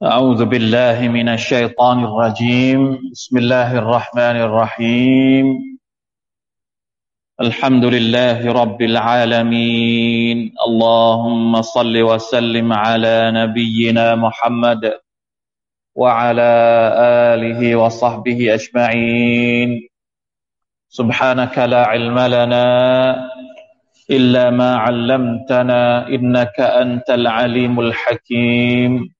أعوذ بالله من الشيطان الرجيم. بسم الله الرحمن الرحيم. الحمد لله رب العالمين. اللهم صل وسلم على نبينا محمد وعلى آله وصحبه أجمعين. سبحانك لا علم لنا إلا ما علمتنا إنك أنت العليم الحكيم.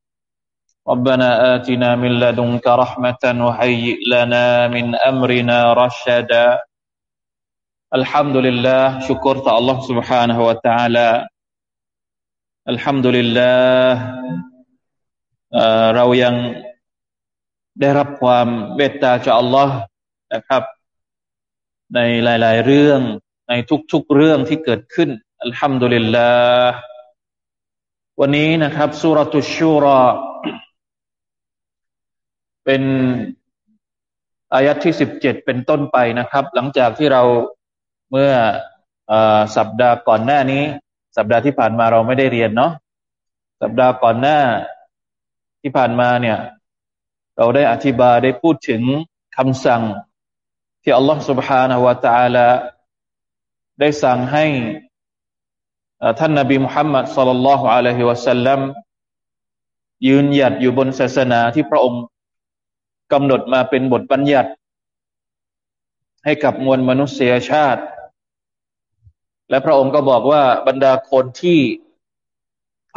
ربنا آتنا من لدنك رحمة وهيئ لنا من أمرنا رشدا الحمد لله شكرت الله سبحانه وتعالى الحمد لله เรายังได้รับความเมตตาจากอัลลอฮ์นะครับ ในหลาย ๆ เรื่อง ในทุก ๆ เรื่องที่เกิดขึ้นอัลฮัมดุลิลลาห์วันนี้นะครับสุรตุชูรอ เป็นอายัดที่สิบเจ็ดเป็นต้นไปนะครับ หลังจากที่เราเมื่ออสัปดาห์ก่อนหน้านี้ สัปดาห์ที่ผ่านมาเราไม่ได้เรียนเนาะสัปดาห์ก่อนหน้าที่ผ่านมาเนี่ย เราได้อธิบายได้พูดถึงคำสั่ง ที่อัลลอฮฺ سبحانه และ تعالى ได้สั่งให้ท่านนบีมุฮัมมัดสัลลัลลอฮุอะลัยฮิวะสัลลัมยืนหยัดอยู่บนศาสนาที่พระองค์ กำหนดมาเป็นบทบัญญัติ ให้กับมวลมนุษยชาติ และพระองค์ก็บอกว่าบรรดาคนที่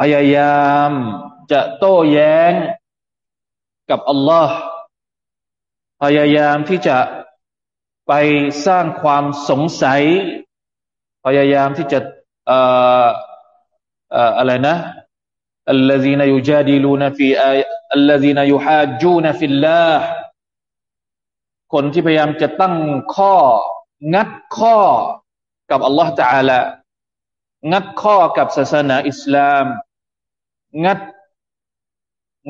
พยายามจะโต้แย้งกับอัลลอฮ์พยายามที่จะไปสร้างความสงสัย พยายามที่จะอะไรนะ الذين يجادلون في อัลลซีนายูฮาจูนฟิลลาคนที่พยายามจะตั้งข้อ งัดข้อกับอัลลอฮฺตะอาลางัดข้อกับศาสนาอิสลาม งัด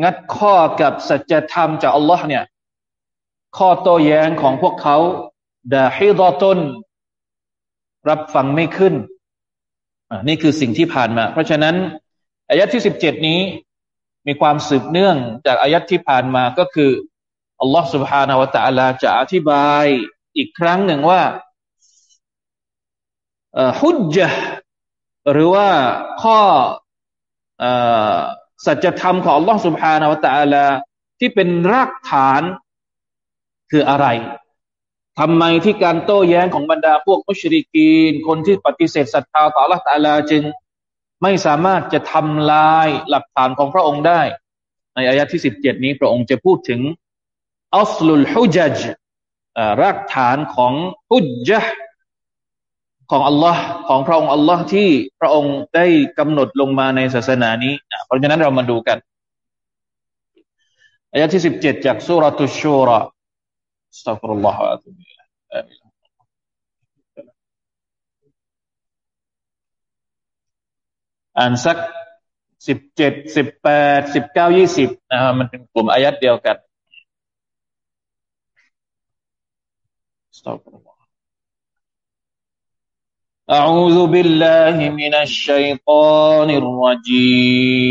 งัดข้อกับสัจธรรมจากอัลลอฮ์เนี่ย ข้อโต้แย้งของพวกเขาดาฮิรอตนรับฟังไม่ขึ้นนี่คือสิ่งที่ผ่านมา เพราะฉะนั้นอายะที่สิบเจ็ดนี้ มีความสืบเนื่องจากอายะที่ผ่านมาก็คืออัลลอฮ์ سبحانه และ تعالى จะอธิบายอีกครั้งหนึ่งว่าฮุจจ์หรือว่าข้อสัจธรรมของอัลลอฮ์ سبحانه และ تعالى ที่เป็นรากฐานคืออะไรทำไมที่การโต้แย้งของบรรดาพวกมุชริกีน คนที่ปฏิเสธศรัทธาต่อ Allah ตาลาจึง ไม่สามารถจะทำลายหลักฐานของพระองค์ได้ ในอายะที่สิบเจ็ดนี้พระองค์จะพูดถึงอัสลุลฮุจัจรากฐานของฮุจจ์ของอัลลอฮ์ของพระองค์อัลลอฮ์ที่พระองค์ได้กำหนดลงมาในศาสนานี้ เพราะฉะนั้นเรามาดูกันอายะที่สิบเจ็ดจากสุรตุชูรอสัตรุลลอฮฺอะตุบิลลา อ่านสักสิบเจ็ดสิบแปดสิบเก้ายี่สิบนะฮะมันเป็นกลุ่มอายัดเดียวกัน أعوذ بالله من الشيطان الرجيم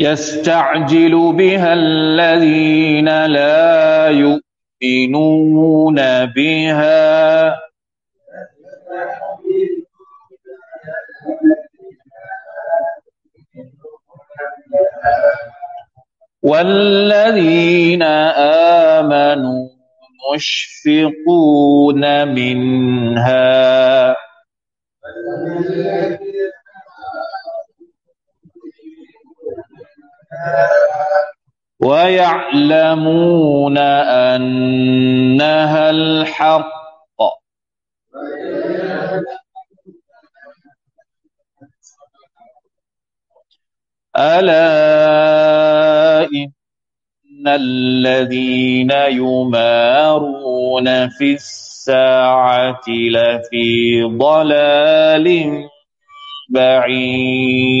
يستعجل بها الذين لا يؤمنون بها. والذين آمنوا مشفقون منها. ويعلمون أنها الحق. ألا الذين يمارون في الساعة لفي ضلال بعيد.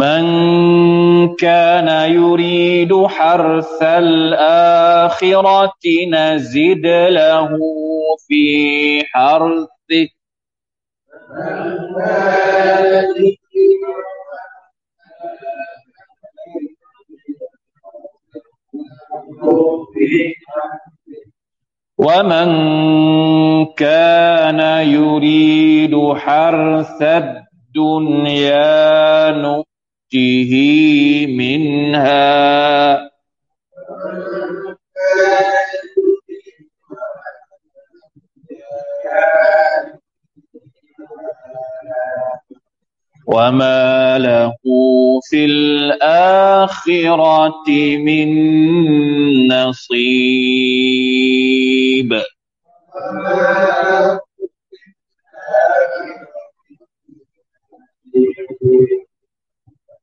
من كان يريد حرث الآخرة نزد له في حرثه. ومن كان يريد حرث الدنيا الآخرة من نصيب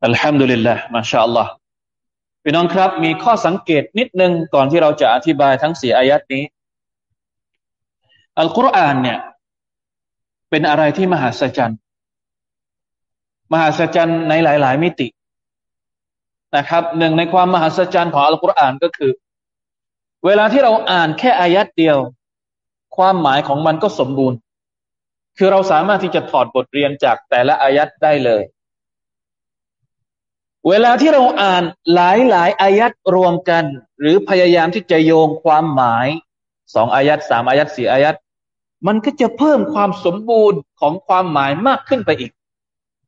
الحمد لله ما شاء الله พี่น้องครับ มีข้อสังเกตนิดนึงก่อนที่เราจะอธิบายทั้งสี่อายัดนี้ อัลกุรอานเนี่ย เป็นอะไรที่มหัศจรรย์มหัศจรรย์ในหลาย ๆ มิติ นะครับหนึ่งในความมหัศจรรย์ของอัลกุรอานก็คือ เวลาที่เราอ่านแค่อายัดเดียว ความหมายของมันก็สมบูรณ์ คือเราสามารถที่จะถอดบทเรียนจากแต่ละอายัดได้เลย เวลาที่เราอ่านหลายหลายอายัดรวมกัน หรือพยายามที่จะโยงความหมายสองอายัดสามอายัดสี่อายัดมันก็จะเพิ่มความสมบูรณ์ของความหมายมากขึ้นไปอีก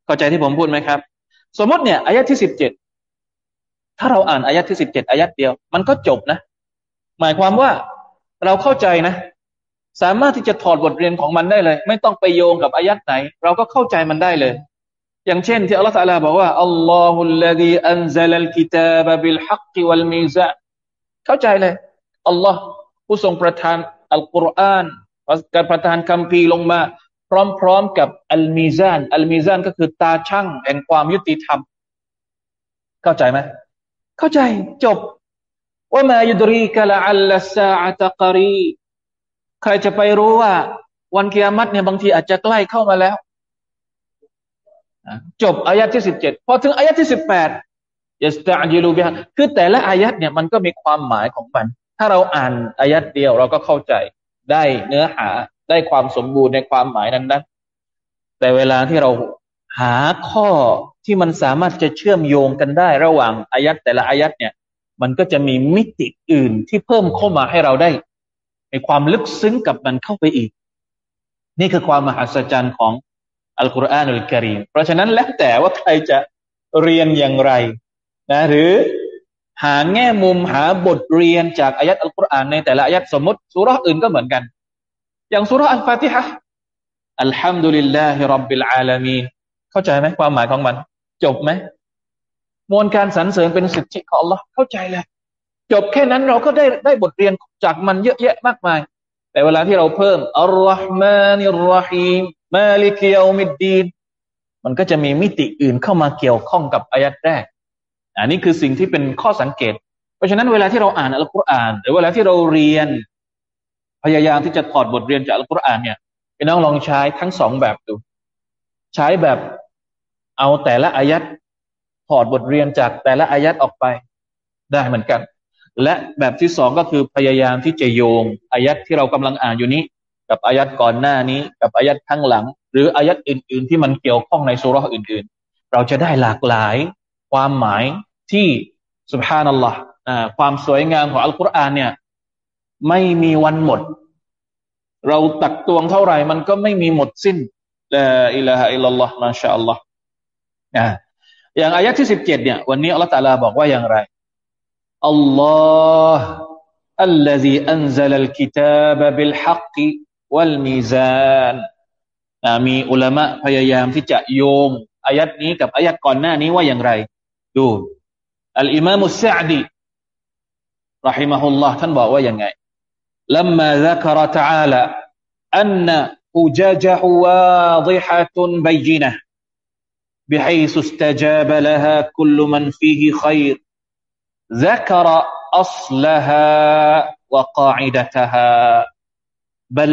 เข้าใจที่ผมพูดไหมครับ สมมติเนี่ยอายะที่สิบเจ็ด ถ้าเราอ่านอายะที่สิบเจ็ดอายะเดียว มันก็จบนะ หมายความว่าเราเข้าใจนะ สามารถที่จะถอดบทเรียนของมันได้เลย ไม่ต้องไปโยงกับอายะไหน เราก็เข้าใจมันได้เลย อย่างเช่น ที่อัลลอฮฺตะลาบอกว่าอัลลอฮุลลดีอันซัลลกิตาบบิลฮักกิวัลมีซะเข้าใจเลยอัลลอฮ์ผู้ทรงประทานอัลกุรอานการประทานคำพีลงมา พร้อมๆกับอัลมีซานอัลมีซานก็คือตาช่างแห่งความยุติธรรม เข้าใจไหม เข้าใจจบว่ามายุดรีกะละอัลลซาอัตกรีใครจะไปรู้ว่า วันกิยามัตเนี่ยบางทีอาจจะใกล้เข้ามาแล้วจบอายะที่สิบเจ็ดพอถึงอายะที่สิบแปดยัสตาจิลูบิฮะคือแต่ละอายัดเนี่ยมันก็มีความหมายของมัน ถ้าเราอ่านอายัดเดียวเราก็เข้าใจได้เนื้อหาได้ความสมบูรณ์ในความหมายนั้นนะแต่เวลาที่เราหาข้อ ที่มันสามารถจะเชื่อมโยงกันได้ระหว่างอายัดแต่ละอายัดเนี่ย มันก็จะมีมิติอื่นที่เพิ่มเข้ามาให้เราได้ในความลึกซึ้งกับมันเข้าไปอีก นี่คือความมหัศจรรย์ของอัลกุรอานอัลกิริมเพราะฉะนั้นแล้วแต่ว่าใครจะเรียนอย่างไรนะหรือหาแง่มุมหาบทเรียนจากอายัดอัลกุรอานในแต่ละอายัดสมมติสุราอื่นก็เหมือนกัน อย่างสุราอัลฟาติฮะอัลฮัมดุลิลลาฮิรับบิลอาลามีนเข้าใจไหมความหมายของมัน จบไหมมวลการสรรเสริญเป็นสิทธิของ Allah เข้าใจเลย จบแค่นั้นเราก็ได้ได้บทเรียนจากมันเยอะแยะมากมาย แต่เวลาที่เราเพิ่มอัลลอฮ์มานิรรฮีมมาลิกยามิดดีนมันก็จะมีมิติอื่นเข้ามาเกี่ยวข้องกับอายัดแรก อันนี้คือสิ่งที่เป็นข้อสังเกต เพราะฉะนั้นเวลาที่เราอ่านอัลกุรอาน หรือเวลาที่เราเรียน พยายามที่จะถอดบทเรียนจากอัลกุรอานเนี่ยพี่น้องลองใช้ทั้งสองแบบดู ใช้แบบ เอาแต่ละอายัดถอดบทเรียนจากแต่ละอายัดออกไปได้เหมือนกัน และแบบที่สองก็คือพยายามที่จะโยงอายัดที่เรากำลังอ่านอยู่นี้ กับอายัดก่อนหน้านี้ กับอายัดข้างหลัง หรืออายัดอื่น ๆ ที่มันเกี่ยวข้องในสุรษอื่น ๆ เราจะได้หลากหลายความหมายที่สุบฮานัลลอฮ์ความสวยงามของอัลกุรอานเนี่ย ไม่มีวันหมด เราตักตวงเท่าไหร่ มันก็ไม่มีหมดสิ้นลาอิลาฮะอิลลัลลอฮ์มาชาอัลลอฮ์ อย่างอายะที่สิบเจ็ดเนี่ยวันนี้อัลลอฮฺตาลาบอกว่าอย่างไรอัลลอฮ์ الذي أنزل الكتاب بالحق والميزان มีอุลามะพยายามที่จะโยงอายัดนี้กับอายัดก่อนหน้านี้ว่าอย่างไรดูอัลอิมามุสซาดีรหิมะฮุลลอฮ์ท่านบอกว่าอย่างไง لما ذكر تعالى أن حججه واضحة بينة بحيث استجاب لها كل من فيه خير ذكر اصلها وقاعدتها بل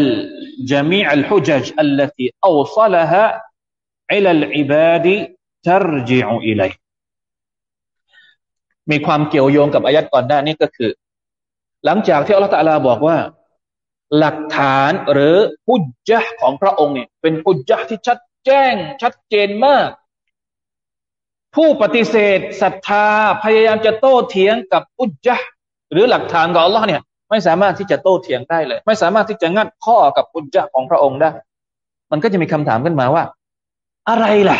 جميع الحجج التي اوصلها الى العباد ترجع اليه มีความเกี่ยวโยงกับอายัดก่อนหน้านี้ก็คือ หลังจากที่อัลลอฮฺตะลาบอกว่า หลักฐานหรือฮุจจ์ของพระองค์เนี่ยเป็นฮุจจ์ที่ชัดแจ้ง ชัดเจนมาก ผู้ปฏิเสธศรัทธาพยายามจะโต้เถียงกับอุจจ์หรือหลักฐานของอัลลอฮ์เนี่ยไม่สามารถที่จะโต้เถียงได้เลย ไม่สามารถที่จะงัดข้อกับอุจจ์ของพระองค์ได้ มันก็จะมีคำถามขึ้นมาว่า อะไรล่ะ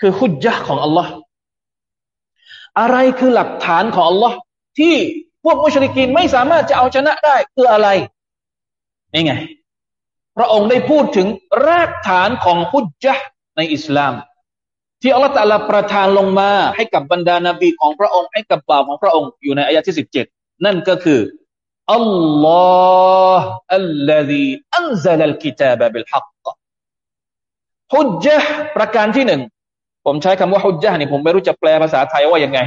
คือฮุจจ์ของอัลลอฮ์อะไรคือหลักฐานของอัลลอฮ์ที่พวกมุชริกินไม่สามารถจะเอาชนะได้คืออะไรนี่ไง พระองค์ได้พูดถึงรากฐานของฮุจจ์ในอิสลาม ที่อัลลอฮฺตะลาประทานลงมา ให้กับบรรดานาบีของพระองค์ ให้กับบ่าวของพระองค์อยู่ในอายะที่สิบเจ็ดนั่นก็คืออัลลอฮ์อัลลอฮีอันซาลัลกิตาบะบิลฮักฮุจจ์ประการที่หนึ่งผมใช้คำว่าฮุจจ์นี่ผมไม่รู้จะแปลภาษาไทยว่ายังไง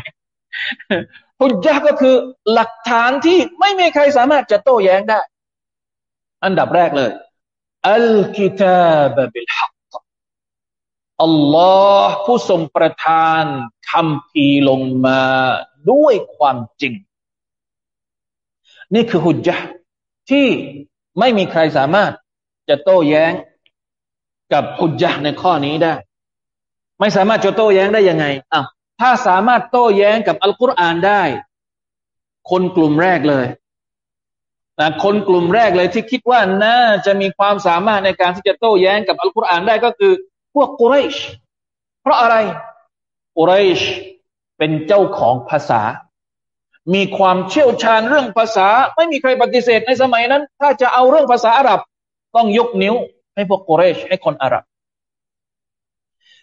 ฮุจจ์ก็คือหลักฐานที่ไม่มีใครสามารถจะโต้แย้งได้ อันดับแรกเลยอัลกิตาบะบิลฮัก อัลลอฮ์ผู้ทรงประทานคำพีลงมาด้วยความจริง นี่คือหุจจ์ที่ไม่มีใครสามารถจะโต้แย้งกับหุจจ์ในข้อนี้ได้ ไม่สามารถจะโต้แย้งได้ยังไงอะถ้าสามารถโต้แย้งกับอัลกุรอานได้ คนกลุ่มแรกเลยนะคนกลุ่มแรกเลยที่คิดว่าน่าจะมีความสามารถในการที่จะโต้แย้งกับอัลกุรอานได้ก็คือ วกกุเรช เพราะอะไร กุเรชเป็นเจ้าของภาษา มีความเชี่ยวชาญเรื่องภาษา ไม่มีใครปฏิเสธในสมัยนั้น ถ้าจะเอาเรื่องภาษาอาหรับ ต้องยกนิ้ว ให้พวกกุเรช ให้คนอาหรับ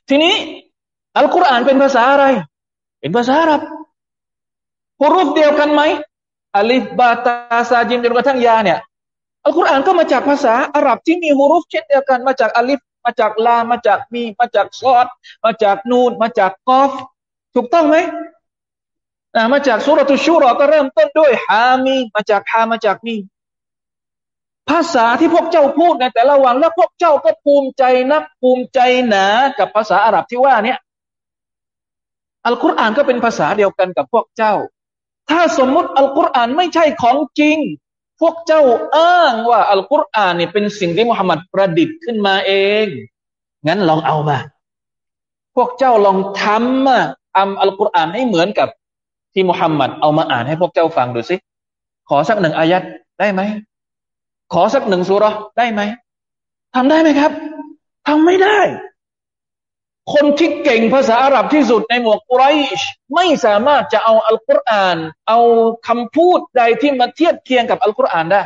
ทีนี้ อัลกุรอานเป็นภาษาอะไร เป็นภาษาอาหรับฮุรุฟเดียวกันไหมอัลิฟบาตาซาจิมจนกระทั่งยาเนี่ยอัลกุรอานก็มาจากภาษาอาหรับที่มีฮุรุฟเช่นเดียวกันมาจากอัลิฟ มาจากลามาจากมี มาจากซอดมาจากนูนมาจากกอฟ ถูกต้องไหมมาจากสุรตุชูรอก็เริ่มต้นด้วยฮามี มาจากฮามาจากมี ภาษาที่พวกเจ้าพูดในแต่ละวันแล้วพวกเจ้าก็ภูมิใจนักภูมิใจหนากับภาษาอาหรับที่ว่าเนี่ยอัลกุรอานก็เป็นภาษาเดียวกันกับพวกเจ้า ถ้าสมมุติอัลกุรอานไม่ใช่ของจริง พวกเจ้าอ้างว่าอัลกุรอานเนี่ยเป็นสิ่งที่มุฮัมมัดประดิษฐ์ขึ้นมาเอง งั้นลองเอามา พวกเจ้าลองทำมาทำอัลกุรอานให้เหมือนกับที่มุฮัมมัดเอามาอ่านให้พวกเจ้าฟังดูสิ ขอสักหนึ่งอายัดได้ไหม ขอสักหนึ่งสุรได้ไหมทำได้ไหมครับทำไม่ได้ คนที่เก่งภาษาอาหรับที่สุดในหมวกกุไรชไม่สามารถจะเอาอัลกุรอาน เอาคำพูดใดที่มาเทียบเคียงกับอัลกุรอานได้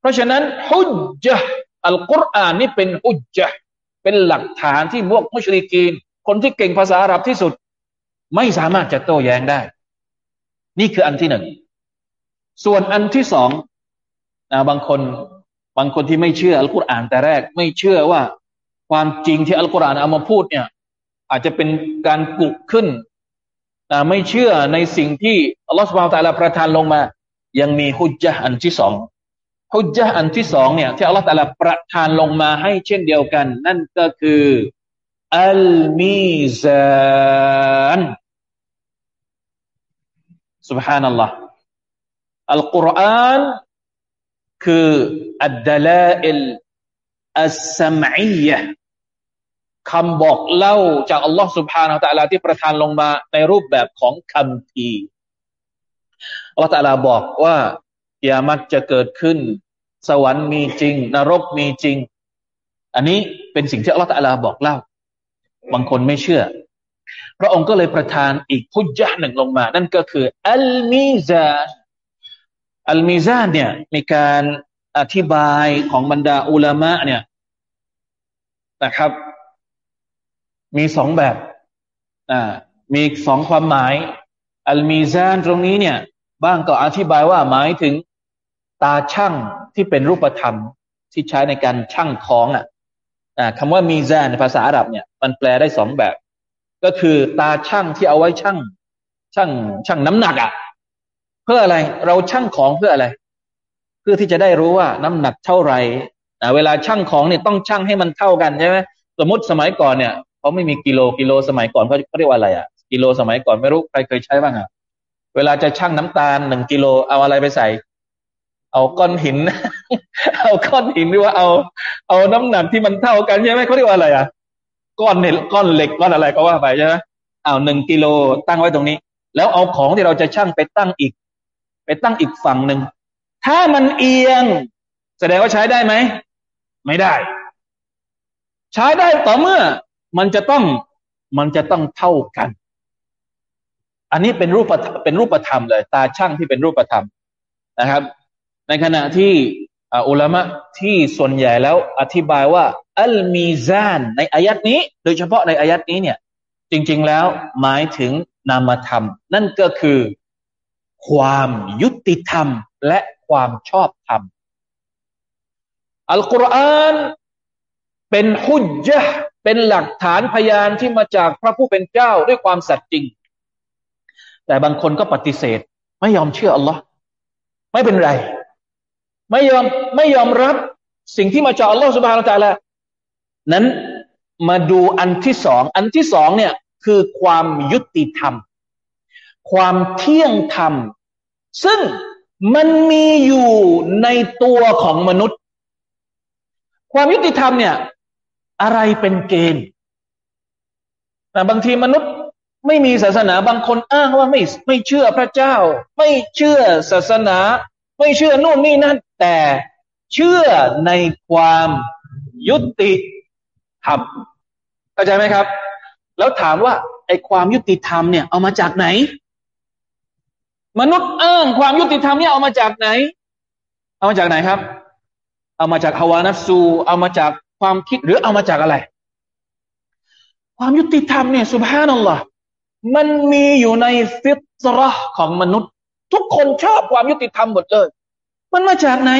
เพราะฉะนั้นฮุจจ์อัลกุรอานนี่เป็นฮุจจ์เป็นหลักฐานที่พวกมุชริกีน คนที่เก่งภาษาอาหรับที่สุด ไม่สามารถจะโต้แย้งได้ นี่คืออันที่หนึ่งส่วนอันที่สองนะบางคนบางคนที่ไม่เชื่ออัลกุรอานแต่แรก ไม่เชื่อว่า ความจริงที่อัลกุรอานเอามาพูดเนี่ย อาจจะเป็นการปลุกขึ้นนะไม่เชื่อในสิ่งที่อัลลอฮฺสุบานตะลาประทานลงมา ยังมีฮุจจะอันที่สองฮุจจะอันที่สองเนี่ยที่อัลลอฮฺตะลาประทานลงมาให้เช่นเดียวกัน นั่นก็คืออัลมิซานสุบฮานัลลอฮ์อัลกุรอานคืออัดดลาอิล อัสสมัยยะคำบอกเล่าจากอัลลอฮ์สุบฮานาตะลาที่ประทานลงมาในรูปแบบของคำพีอัลลอฮ์ตะลาบอกว่ายามัดจะเกิดขึ้น สวรรค์มีจริง นรกมีจริง อันนี้เป็นสิ่งที่อัลลอฮ์ตะลาบอกเล่า บางคนไม่เชื่อ พระองค์ก็เลยประทานอีกพุจยะหนึ่งลงมา นั่นก็คือ อัลมิซานอัลมิซานเนี่ยมีการ อธิบายของบรรดาอุลามะเนี่ยนะครับ มีสองแบบอ่ามีสองความหมาย อัลมีซานตรงนี้เนี่ย บ้างก็อธิบายว่าหมายถึงตาช่างที่เป็นรูปธรรมที่ใช้ในการช่างของอะคำว่ามีซานในภาษาอาหรับเนี่ย มันแปลได้สองแบบ ก็คือตาช่างที่เอาไว้ช่างช่างช่างน้ำหนักอะ เพื่ออะไรเราช่างของเพื่ออะไร พื่อที่จะได้รู้ว่าน้ำหนักเท่าไหร่เวลาช่างของเนี่ยต้องช่างให้มันเท่ากันใช่ไหมสมมติสมัยก่อนเนี่ยเขาไม่มีกิโลกิโลสมัยก่อนเขาเรียกว่าอะไรอะ กิโลสมัยก่อนไม่รู้ใครเคยใช้บ้างอะเวลาจะช่างน้ำตาลหนึ่งกิโลเอาอะไรไปใส่ เอาก้อนหิน เอาก้อนหินหรือว่าเอา เอาน้ำหนักที่มันเท่ากันใช่ไหมเขาเรียกว่าอะไรอะก้อนเนี่ยก้อนเหล็กก้อนอะไรก็ว่าไปใช่ไหมเอาหนึ่งกิโลตั้งไว้ตรงนี้ แล้วเอาของที่เราจะช่างไปตั้งอีก ไปตั้งอีกฝั่งหนึ่ง ถ้ามันเอียง แสดงว่าใช้ได้ไหม ไม่ได้ ใช้ได้ต่อเมื่อ มันจะต้องมันจะต้องเท่ากัน อันนี้เป็นรูปเป็นรูปธรรมเลย ตาช่างที่เป็นรูปธรรมนะครับ ในขณะที่อุลามะที่ส่วนใหญ่แล้วอธิบายว่า อัลมีซาน ในอายัดนี้ โดยเฉพาะในอายัดนี้เนี่ย จริง ๆ แล้วหมายถึงนามธรรม นั่นก็คือ ความยุติธรรมและ ความชอบธรรม อัลกุรอานเป็นฮุจจ์เป็นหลักฐานพยานที่มาจากพระผู้เป็นเจ้าด้วยความสัตย์จริง แต่บางคนก็ปฏิเสธ ไม่ยอมเชื่ออัลลอฮ์ไม่เป็นไร ไม่ยอมไม่ยอมรับสิ่งที่มาจากอัลลอฮ์สุบฮานาตะละนั้นมาดูอันที่สอง อันที่สองเนี่ยคือความยุติธรรม ความเที่ยงธรรม ซึ่ง มันมีอยู่ในตัวของมนุษย์ ความยุติธรรมเนี่ย อะไรเป็นเกณฑ์แต่บางทีมนุษย์ไม่มีศาสนาบางคนอ้างว่าไม่ไม่เชื่อพระเจ้า ไม่เชื่อศาสนา ไม่เชื่อนู่นนี่นั่น แต่เชื่อในความยุติธรรมเข้าใจไหมครับ แล้วถามว่าไอ้ความยุติธรรมเนี่ย เอามาจากไหน มนุษย์อ้างความยุติธรรมนี่เอามาจากไหน เอามาจากไหนครับ เอามาจากฮาวานัสซู เอามาจากความคิดหรือเอามาจากอะไร ความยุติธรรมเนี่ยสุบฮานัลลอฮ์มันมีอยู่ในฟิตรห์ของมนุษย์ ทุกคนชอบความยุติธรรมหมดเลย มันมาจากไหน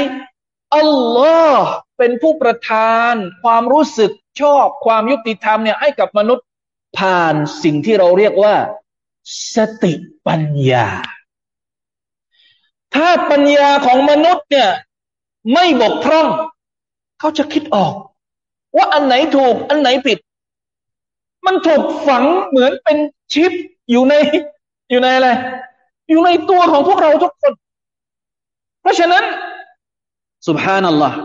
อัลลอฮ์เป็นผู้ประทาน ความรู้สึกชอบความยุติธรรมเนี่ยให้กับมนุษย์ผ่านสิ่งที่เราเรียกว่า สติปัญญา ถ้าปัญญาของมนุษย์เนี่ย ไม่บกพร่อง เขาจะคิดออก ว่าอันไหนถูกอันไหนผิด มันถูกฝังเหมือนเป็นชิปอยู่ใน อยู่ในอะไร อยู่ในตัวของพวกเราทุกคน เพราะฉะนั้นสุบฮานัลลอฮ์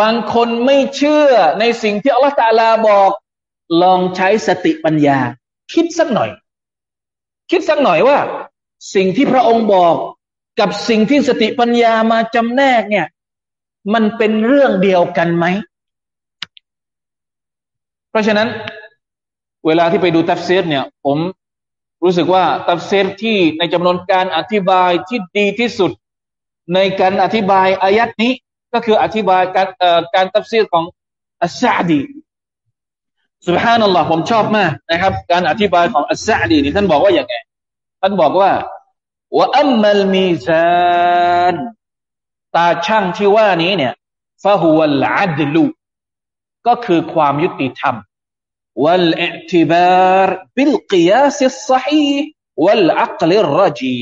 บางคนไม่เชื่อในสิ่งที่อัลลอฮฺตาลาบอก ลองใช้สติปัญญา คิดสักหน่อย คิดสักหน่อยว่า สิ่งที่พระองค์บอก กับสิ่งที่สติปัญญามาจำแนกเนี่ย มันเป็นเรื่องเดียวกันไหม เพราะฉะนั้น เวลาที่ไปดูตัฟซีรเนี่ย ผมรู้สึกว่าตัฟซีรที่ในจำนวนการอธิบายที่ดีที่สุด ในการอธิบายอายะฮ์นี้ ก็คืออธิบายการการตัฟเซตของอัสซาดีสุบฮานัลลอฮ์ผมชอบมากนะครับ การอธิบายของอัสซาดีนี่ท่านบอกว่าอย่างไง ท่านบอกว่า ว่าอัมมัลมีซานตาช่างที่ว่านี้เนี่ย فهو العدل ก็คือความยุติธรรมوالاعتبار بالقياس الصحيح والعقل الرجيح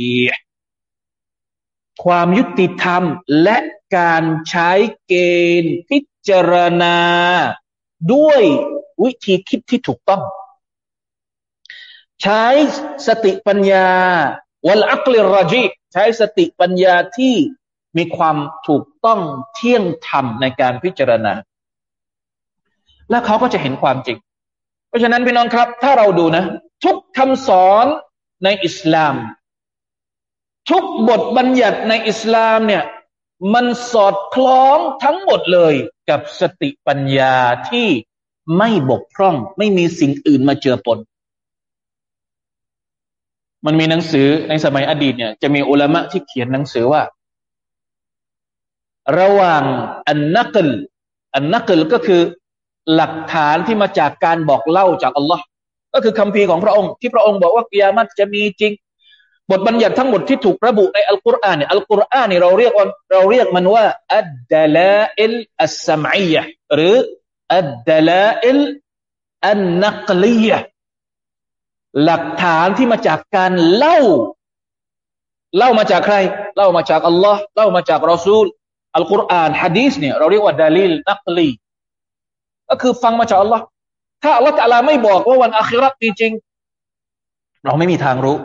ความยุติธรรมและการใช้เกณฑ์พิจารณา ด้วยวิธีคิดที่ถูกต้อง ใช้สติปัญญา วัลอักลิรจีใช้สติปัญญาที่มีความถูกต้องเที่ยงธรรมในการพิจารณา และเขาก็จะเห็นความจริง เพราะฉะนั้นพี่น้องครับ ถ้าเราดูนะ ทุกคำสอนในอิสลาม ทุกบทบัญญัติในอิสลามเนี่ย มันสอดคล้องทั้งหมดเลยกับสติปัญญาที่ไม่บกพร่อง ไม่มีสิ่งอื่นมาเจือปน มันมีหนังสือในสมัยอดีตเนี่ย จะมีอุลามะที่เขียนหนังสือว่า ระหว่างอันนักลอันนักลก็คือหลักฐานที่มาจากการบอกเล่าจากอัลลอฮ์ก็คือคัมภีร์ของพระองค์ที่พระองค์บอกว่ากิยามะฮ์จะมีจริง บทบัญญัติทั้งหมดที่ถูกระบุในอัลกุรอานเนี่ยอัลกุรอานเนี่ยเราเรียกว่าเราเรียกมันว่าالدلائل السمعية หรือ الدلائل النقلية หลักฐานที่มาจากการเล่า เล่ามาจากใคร เล่ามาจากอัลลอฮ์เล่ามาจากรอซูลอัลกุรอานฮะดีสเนี่ยเราเรียกว่าدليل نقليก็คือฟังมาจากอัลลอฮ์ถ้าอัลลอฮ์ตะลาไม่บอกว่าวันอาคิรัตมีจริง เราไม่มีทางรู้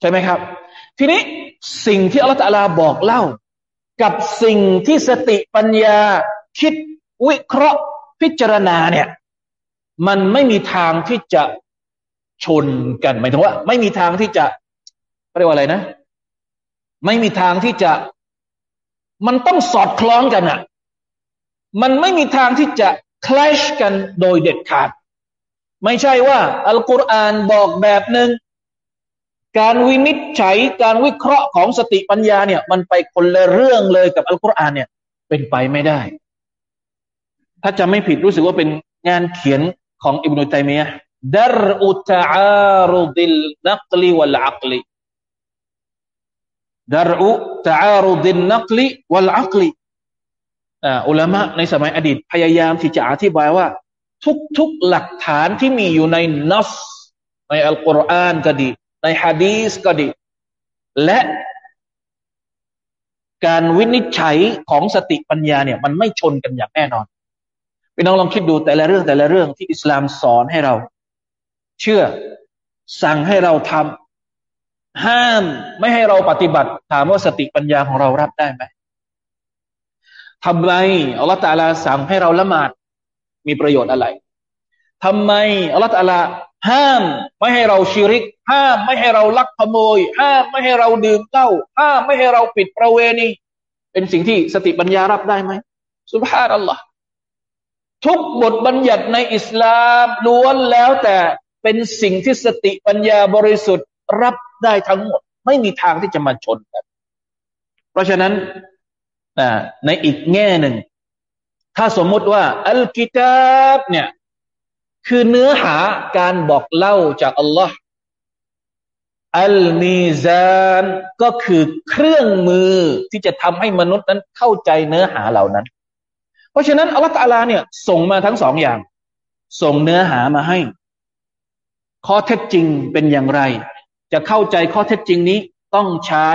ใช่ไหมครับ ทีนี้สิ่งที่อัลลอฮ์ตะลาบอกเล่า กับสิ่งที่สติปัญญา คิดวิเคราะห์พิจารณาเนี่ย มันไม่มีทางที่จะ ชนกันหมายถึงว่า ไม่มีทางที่จะเรียกว่าอะไรนะ ไม่มีทางที่จะ มันต้องสอดคล้องกันอะมันไม่มีทางที่จะคลาชกันโดยเด็ดขาด ไม่ใช่ว่า อัลกุรอานบอกแบบหนึ่งการวินิจฉัยการวิเคราะห์ของสติปัญญาเนี่ย มันไปคนละเรื่องเลยกับอัลกุรอานเนี่ย เป็นไปไม่ได้ ถ้าจะไม่ผิดรู้สึกว่าเป็นงานเขียนของอิบนุตัยมียะ ดัรอุตอารุดิลนักลีวัลอักลีดัรอุตอารุดิลนักลีวัลอักลีอุลามะในสมัยอดีตพยายามที่จะอธิบายว่า ทุกๆหลักฐานที่มีอยู่ในนัสในอัลกุรอานก็ดี ในฮะดีสก็ดี และการวินิจฉัยของสติปัญญาเนี่ย มันไม่ชนกันอย่างแน่นอนพี่น้องลองคิดดูแต่ละเรื่องแต่ละเรื่องที่อิสลามสอนให้เรา เชื่อ สั่งให้เราทำห้ามไม่ให้เราปฏิบัติ ถามว่าสติปัญญาของเรารับได้ไหมทำไมอัลลอฮฺตาลาสั่งให้เราละหมาดมีประโยชน์อะไรทำไมอัลลอฮฺตาลาห้ามไม่ให้เราชิริก ห้ามไม่ให้เราลักขโมย ห้ามไม่ให้เราดื่มเหล้าห้ามไม่ให้เราปิดประเวณีเป็นสิ่งที่สติปัญญารับได้ไหมสุบฮานัลลอฮ์ทุกบทบัญญัติในอิสลามล้วนแล้วแต่ เป็นสิ่งที่สติปัญญาบริสุทธิ์รับได้ทั้งหมด ไม่มีทางที่จะมาชนกัน เพราะฉะนั้นในอีกแง่หนึ่ง ถ้าสมมุติว่า อัลกิตาบเนี่ยคือเนื้อหาการบอกเล่าจากอัลลอฮ์อัลมีซานก็คือเครื่องมือที่จะทำให้มนุษย์นั้นเข้าใจเนื้อหาเหล่านั้น เพราะฉะนั้นอัลลอฮฺตาลาเนี่ยส่งมาทั้งสองอย่าง ส่งเนื้อหามาให้ ข้อเท็จจริงเป็นอย่างไร จะเข้าใจข้อเท็จจริงนี้ต้องใช้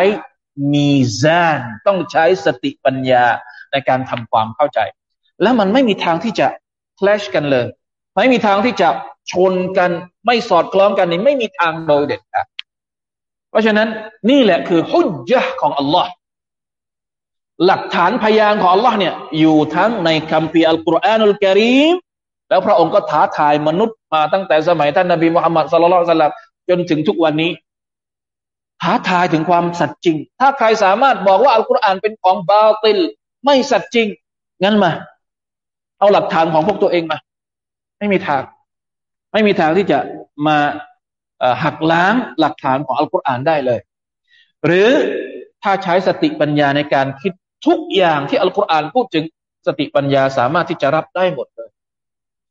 มีซาน ต้องใช้สติปัญญาในการทำความเข้าใจ แล้วมันไม่มีทางที่จะคลชกันเลย ไม่มีทางที่จะชนกันไม่สอดคล้องกันนี่ไม่มีทางโดยเด็ดขาดเพราะฉะนั้นนี่แหละคือฮุจจ์ของอัลลอฮ์หลักฐานพยานของอัลลอฮ์เนี่ยอยู่ทั้งในคัมภีร์อัลกุรอานุลกิริม แล้วพระองค์ก็ท้าทายมนุษย์มาตั้งแต่สมัยท่านนบีมุฮัมมัดสุลลัลสลับจนถึงทุกวันนี้ท้าทายถึงความสัตย์จริง ถ้าใครสามารถบอกว่าอัลกุรอานเป็นของบาติล ไม่สัตย์จริง งั้นมา เอาหลักฐานของพวกตัวเองมา ไม่มีทาง ไม่มีทางที่จะมาหักล้างหลักฐานของอัลกุรอานได้เลย หรือถ้าใช้สติปัญญาในการคิดทุกอย่างที่อัลกุรอานพูดถึงสติปัญญาสามารถที่จะรับได้หมด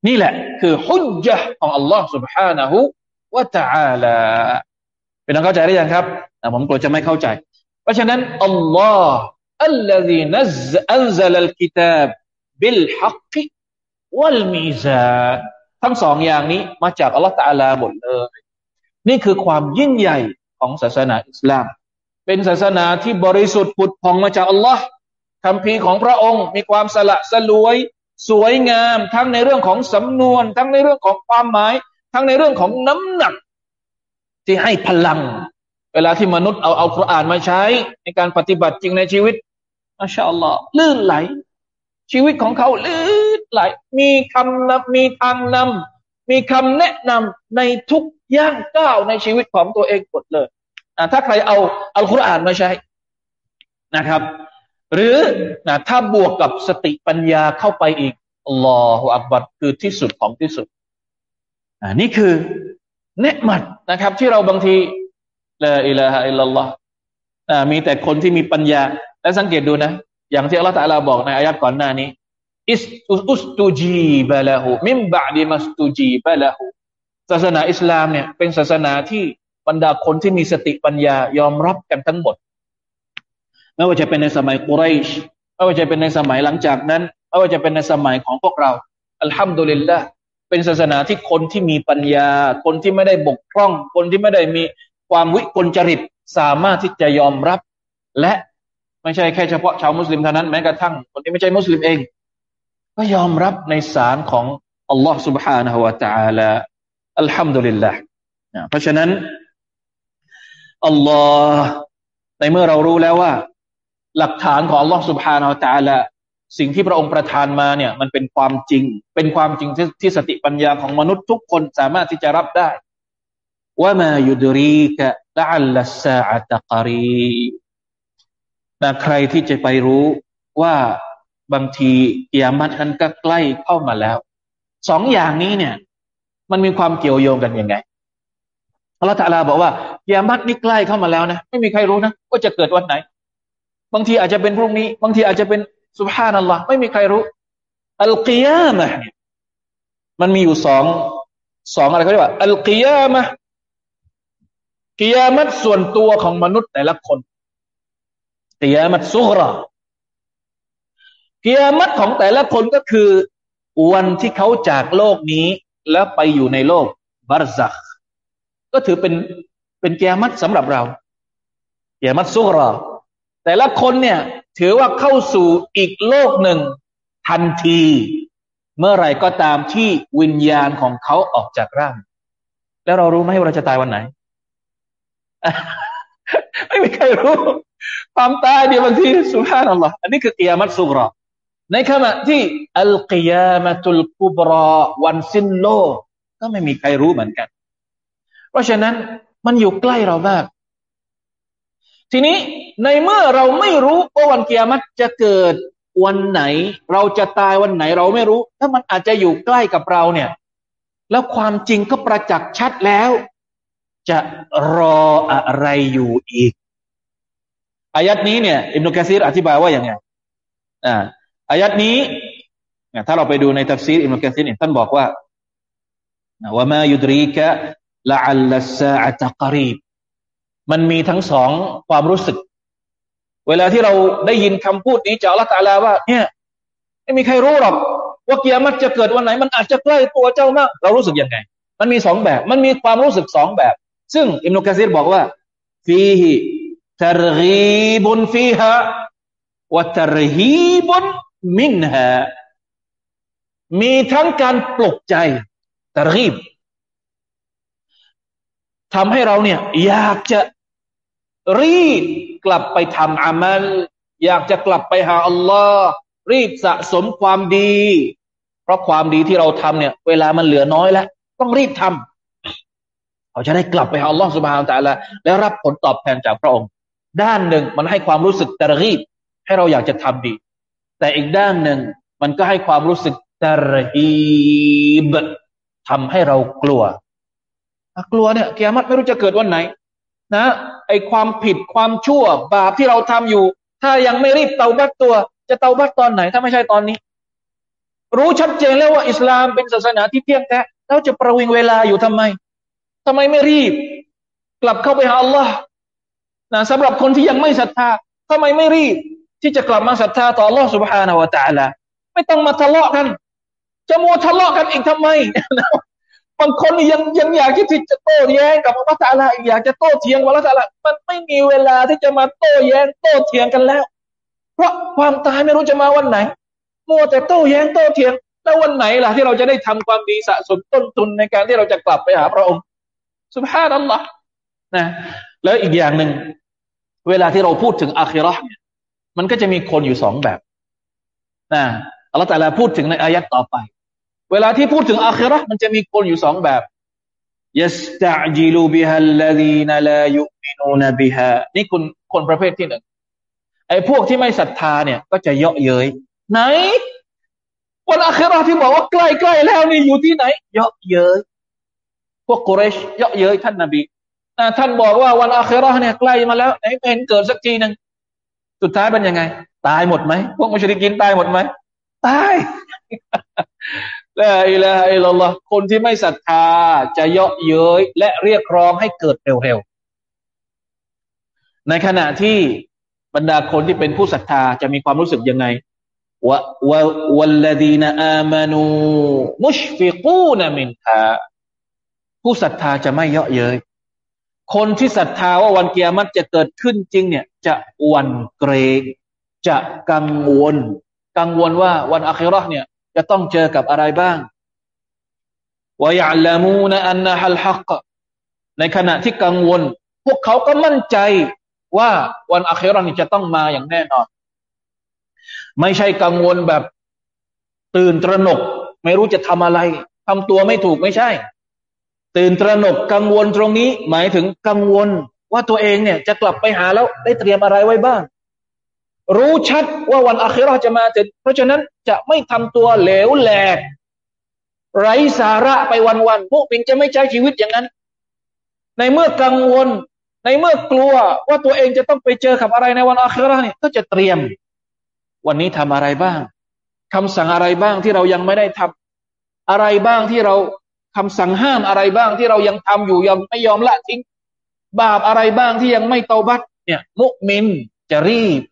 นี่แหละ คือฮุจจ์ของอัลลอฮ์ سبحانه และ تعالى เป็นน้องเข้าใจหรือยังครับผมกลัวจะไม่เข้าใจ เพราะฉะนั้นอัลลอฮ์ الذي نزل أنزل الكتاب بالحق والميزان ทั้งสองอย่างนี้มาจากอัลลอฮฺตะอาลาหมดเลย นี่คือความยิ่งใหญ่ของศาสนาอิสลาม เป็นศาสนาที่บริสุทธิ์ผุดผ่องมาจากอัลลอฮ์คำพีของพระองค์ มีความสละสลวย สวยงามทั้งในเรื่องของสำนวน ทั้งในเรื่องของความหมาย ทั้งในเรื่องของน้ำหนัก ที่ให้พลัง เวลาที่มนุษย์เอาเอาคุรานมาใช้ ในการปฏิบัติจริงในชีวิตอัลลอฮ์ลื่นไหล ชีวิตของเขาลื่นไหล มีคำนำมีทางนำมีคำแนะนำในทุกย่างก้าวในชีวิตของตัวเองหมดเลยถ้าใครเอาอัลกุรอานมาใช้นะครับ หรือนะถ้าบวกกับสติปัญญาเข้าไปอีกอัลลอฮฺอักบัรคือที่สุดของที่สุดอันนี้คือเนืมัดนะครับ ที่เราบางทีละอิลาฮะอิลลัลลอฮ์มีแต่คนที่มีปัญญา และสังเกตดูนะ อย่างที่อัลลอฮฺตะลาบอกในอายัดก่อนหน้านี้อิสอุสตูจีบะละหูมิมบะดีมัสตูจีบะละหูศาสนาอิสลามเนี่ยเป็นศาสนาที่บรรดาคนที่มีสติปัญญายอมรับกันทั้งหมด ไม่ว่าจะเป็นในสมัยกุไรชไม่ว่าจะเป็นในสมัยหลังจากนั้นไม่ว่าจะเป็นในสมัยของพวกเราอัลฮัมดุลิลละเป็นศาสนาที่คนที่มีปัญญา คนที่ไม่ได้บกพร่อง คนที่ไม่ได้มีความวิกลจริตสามารถที่จะยอมรับ และไม่ใช่แค่เฉพาะชาวมุสลิมเท่านั้นแม้กระทั่งคนที่ไม่ใช่มุสลิมเอง ก็ยอมรับในสารของอัลลอฮ์ سبحانه และ تعالى อัลฮัมดุลิลละเพราะฉะนั้นอัลลอฮ์ในเมื่อเรารู้แล้วว่า หลักฐานของอัลลอฮ์ سبحانه และ تعالى สิ่งที่พระองค์ประทานมาเนี่ย มันเป็นความจริง เป็นความจริงที่ที่สติปัญญาของมนุษย์ทุกคนสามารถที่จะรับได้ว่ามายุดรีกะละลลัสซาอัตกรีนะใครที่จะไปรู้ว่าบางทีเกียรตินั้นก็ใกล้เข้ามาแล้ว สองอย่างนี้เนี่ย มันมีความเกี่ยวโยงกันยังไงอัลลอฮฺตาลาบอกว่าเกียรตินี่ใกล้เข้ามาแล้วนะไม่มีใครรู้นะว่าจะเกิดวันไหน บางทีอาจจะเป็นพรุ่งนี้ บางทีอาจจะเป็นสุบฮานัลลอฮ์ไม่มีใครรู้ อัลกิยามะมันมีอยู่สองสองอะไรเขาเรียกว่า อัลกิยามะกิยามัตส่วนตัวของมนุษย์แต่ละคนกิยามัตซุกรากิยามัตของแต่ละคนก็คือ วันที่เขาจากโลกนี้ แล้วไปอยู่ในโลกบารซักก็ถือเป็นเป็นกิยามัตสำหรับเรากิยามัตซุกรา แต่ละคนเนี่ยถือว่าเข้าสู่อีกโลกหนึ่งทันที เมื่อไรก็ตามที่วิญญาณของเขาออกจากร่าง แล้วเรารู้ไหมว่าเราจะตายวันไหน ไม่มีใครรู้ ความตายเดียวบางทีสุภาพนัลลอฮ์อันนี้คือกิยามัตสุกรอในขณะที่อัลกิยามะตุลกุบรอวันสิ้นโลก ก็ไม่มีใครรู้เหมือนกัน เพราะฉะนั้นมันอยู่ใกล้เรามาก ทีนี้ในเมื่อเราไม่รู้ว่าวันเกิยามัตจะเกิดวันไหน เราจะตายวันไหนเราไม่รู้ ถ้ามันอาจจะอยู่ใกล้กับเราเนี่ย แล้วความจริงก็ประจักษ์ชัดแล้ว จะรออะไรอยู่อีกอายัดนี้เนี่ยอิมนุกะซีรอธิบายว่าอย่างไงอ่าอายะฮ์นี้ถ้าเราไปดูในตัฟซีรอิบนุกะซีรเนี่ยท่านบอกว่าوما يدريك لعل الساعة قريب มันมีทั้งสองความรู้สึก เวลาที่เราได้ยินคำพูดนี้จากอัลลอฮฺตะอาลาว่า เนี่ยไม่มีใครรู้หรอกว่ากิยามะฮ์จะเกิดวันไหน มันอาจจะใกล้ตัวเจ้ามาก เรารู้สึกยังไง มันมีสองแบบ มันมีความรู้สึกสองแบบ ซึ่งอิบนุกะซีรบอกว่า فيهตรกีบุนฟีฮะวะตรฮีบุนมินฮะมีทั้งการปลุกใจตรกีบทำให้เราเนี่ยอยากจะ รีบกลับไปทำอามัล อยากจะกลับไปหาอัลลอฮ์รีบสะสมความดี เพราะความดีที่เราทำเนี่ย เวลามันเหลือน้อยแล้ว ต้องรีบทำเขาจะได้กลับไปหาอัลลอฮฺสุบฮานตะละและรับผลตอบแทนจากพระองค์ ด้านหนึ่งมันให้ความรู้สึกตะรีบ ให้เราอยากจะทำดี แต่อีกด้านหนึ่งมันก็ให้ความรู้สึกตะรีบทำให้เรากลัว กลัวเนี่ยเกียรติไม่รู้จะเกิดวันไหน นะ ไอความผิดความชั่ว บาปที่เราทำอยู่ ถ้ายังไม่รีบเตาบัตตัว จะเตาบัตตอนไหน ถ้าไม่ใช่ตอนนี้ รู้ชัดเจนแล้วว่าอิสลามเป็นศาสนาที่เที่ยงแท้แล้วจะประวิงเวลาอยู่ทำไม ทำไมไม่รีบ กลับเข้าไปหาอัลลอฮ์นะสำหรับคนที่ยังไม่ศรัทธาทำไมไม่รีบ ที่จะกลับมาศรัทธาต่ออัลลอฮ์ سبحانه และ تعالى ไม่ต้องมาทะเลาะกัน จะมัวทะเลาะกันอีกทำไม บางคนยังยังอยากที่จะโต้แย้งกับอัลลอฮ์ตาลาอยากจะโต้เถียงกับอัลลอฮ์ตาลามันไม่มีเวลาที่จะมาโต้แย้งโต้เถียงกันแล้ว เพราะความตายไม่รู้จะมาวันไหน มัวแต่โต้แย้งโต้เถียง แล้ววันไหนล่ะที่เราจะได้ทำความดีสะสมต้นทุนในการที่เราจะกลับไปหาพระองค์สุภาพนัลลอฮ์นะ แล้วอีกอย่างหนึ่งเวลาที่เราพูดถึงอาคิรอเนี่ยมันก็จะมีคนอยู่สองแบบนะอัลลอฮฺแต่ละพูดถึงในอายัดต่อไป เวลาที่พูดถึงอาครอห์มันจะมีคนอยู่สองแบบยัสตะจิลูบิฮัลลดีนลายุมินูนบิฮานี่คนคนประเภทที่หนึ่งไอ้พวกที่ไม่ศรัทธาเนี่ยก็จะเยาะเย้ยไหนวันอาครอที่บอกว่าใกล้ๆแล้วนี่อยู่ที่ไหน เยาะเย้ยพวกกุเรชเยาะเย้ยท่านนบีท่านบอกว่าวันอาครอเนี่ยใกล้มาแล้วไหนเป็นเกิดสักทีหนึ่งสุดท้ายเป็นยังไง ตายหมดไหมพวกมุชริกินตายหมดไหมตาย ละอิละอิลลอฮคนที่ไม่ศรัทธาจะเยาะเย้ยและเรียกร้องให้เกิดเร็วๆ ในขณะที่บรรดาคนที่เป็นผู้ศรัทธาจะมีความรู้สึกยังไงวะวะวัลลดีนอามานูมุชฟิกูนมินฮาผู้ศรัทธาจะไม่เยาะเย้ยคนที่ศรัทธาว่าวันเกียรติจะเกิดขึ้นจริง เนี่ย จะวันเกรงจะกังวล กังวลว่าวันอัคราเนี่ย จะต้องเจอกับอะไรบ้างวายาลามูนอันนะฮัลฮักในขณะที่กังวล พวกเขาก็มั่นใจว่าวันอัครานี่จะต้องมาอย่างแน่นอน ไม่ใช่กังวลแบบตื่นตระหนก ไม่รู้จะทำอะไรทำตัวไม่ถูกไม่ใช่ ตื่นตระหนกกังวลตรงนี้ หมายถึงกังวลว่าตัวเองเนี่ย จะกลับไปหาแล้วได้เตรียมอะไรไว้บ้าง รู้ชัดว่าวันอาคิรอจะมาถึงเพราะฉะนั้นจะไม่ทำตัวเหลวแหลก ไร้สาระไปวันๆพวกปิงจะไม่ใช้ชีวิตอย่างนั้น ในเมื่อกังวล ในเมื่อกลัวว่าตัวเองจะต้องไปเจอกับอะไรในวันอาคิรอเนี่ยก็จะเตรียม วันนี้ทำอะไรบ้างคำสั่งอะไรบ้างที่เรายังไม่ได้ทำอะไรบ้างที่เราคำสั่งห้ามอะไรบ้างที่เรายังทำอยู่ยังไม่ยอมละทิ้งบาปอะไรบ้างที่ยังไม่เตาบัตเนี่ย มุมินจะรีบ